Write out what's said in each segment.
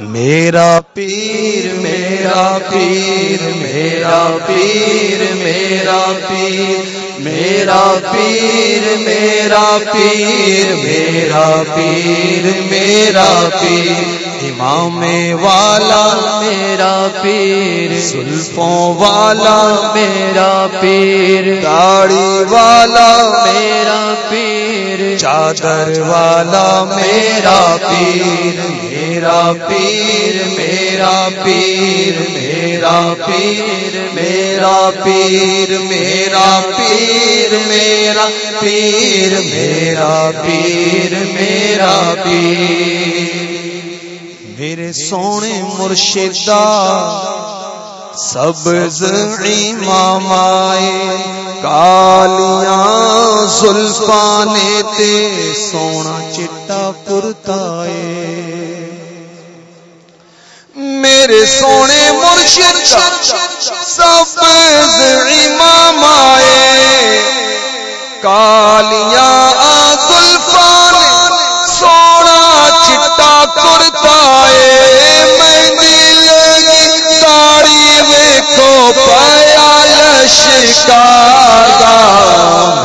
میرا پیر میرا پیر میرا پیر میرا پیر میرا پیر میرا پیر میرا پیر میرا پیر امام والا میرا پیر سلفوں والا میرا پیر داڑھی والا میرا پیر چادر والا میرا پیر میرا پیر میرا پیر میرا پیر میرا پیر میرا پیر میرا پیر میرا پیر میرا پیر میرے سونے مرشدہ، سبز امام آئے کالیاں زلفانے تے سونا چٹا کرتائے میرے سونے مرشد سبز امام آئے کالیاں لشکار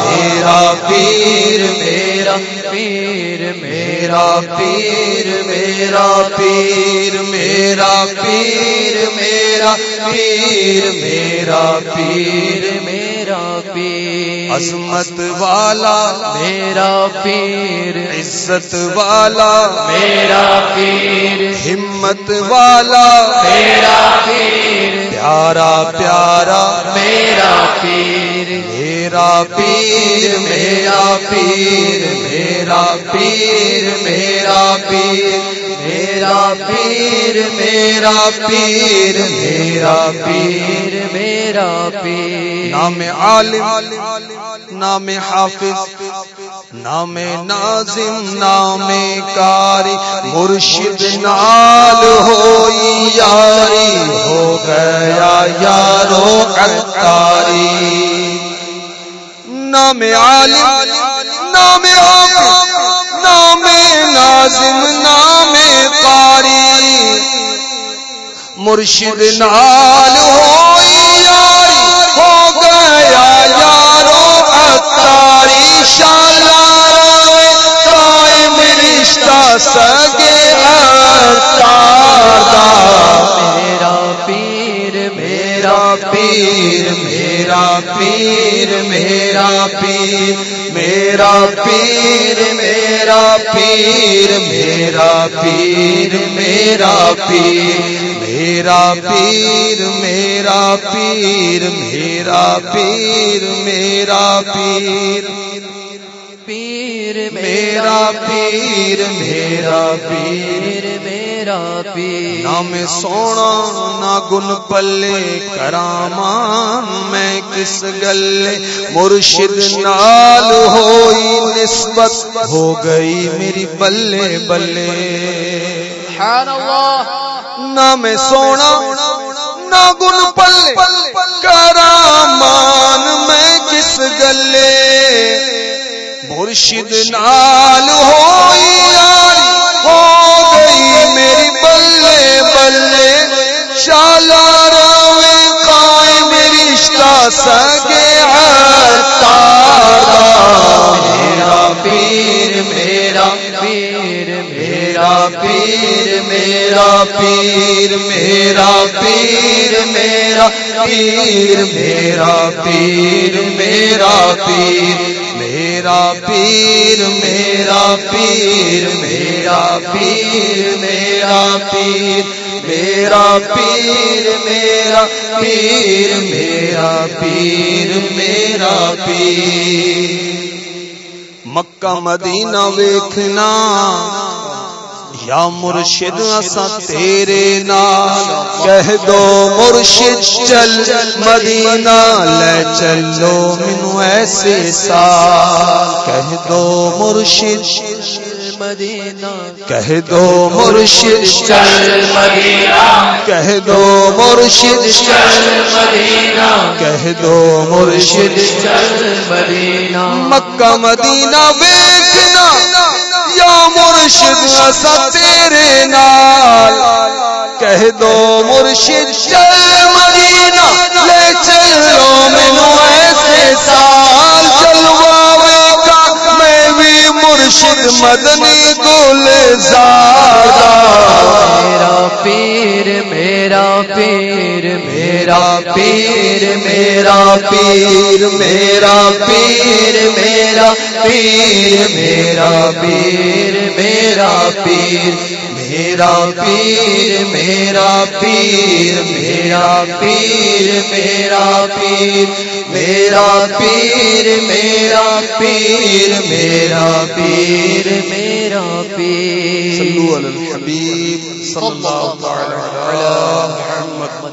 میرا پیر میرا پیر میرا پیر میرا پیر میرا پیر میرا پیر میرا پیر میرا پیر۔ عظمت والا، میرا پیر۔ عزت والا، میرا پیر۔ ہمت والا، میرا پیر۔ پیارا پیارا میرا پیر۔ میرا پیر میرا پیر میرا پیر میرا پیر میرا پیر میرا پیر میرا پیر میرا پیر۔ نام عالم، نام حافظ، نام ناظم، نام کاری مرشد نال ہوئی یاری، ہو گیا یارو عطاری نام عالم، نام حافظ نام ناظم نام قاری۔ مرشد نال ہوئی یاری، ہو گیا یارو اتاری شالار قائم رشتہ سگے اتار۔ پیر میرا پیر میرا پیر میرا پیر میرا پیر میرا پیر میرا پیر میرا پیر میرا پیر میرا پیر میرا پیر پیر میرا پیر میرا پیر میرا پیر۔ نام سونا نہ گن پلے کرامان میں کس گلے؟ مرشد نال ہوئی نسبت ہو گئی میری بلے بلے میں سونا نہ گن پلے کرامان میں کس گلے؟ مرشد نال ہوئی یاری ہو شالا روے قائم رشتہ سگے تارا میرا پیر میرا پیر میرا پیر میرا پیر میرا پیر میرا پیر میرا پیر میرا پیر میرا پیر میرا پیر میرا پیر میرا پیر میرا پیر میرا پیر میرا پیر میرا پیر۔ مکہ، مدینہ ویکھنا۔ یا مرشد اسا تیرے نال۔ کہہ دو مرشد، چل مدینہ۔ لے چلو مینو ایسے سال۔ کہہ دو مرشد۔ مدینہ کہہ دو مرشد چل مدینہ۔ کہہ دو مرشد چل مدینہ۔ کہہ دو مرشد چل مدینہ۔ مکہ مدینہ ویکھنا۔ یا مرشد اسا تیرے نال۔ کہہ دو مرشد چل مدینہ۔ لے چلو۔ مدنی گل زارا میرا پیر میرا پیر میرا پیر میرا پیر میرا پیر میرا پیر میرا پیر میرا پیر میرا پیر میرا پیر میرا پیر میرا پیر میرا پیر میرا پیر میرا پیر میرا پیر۔ صلو علی الحبیب صلی اللہ تعالی علی محمد۔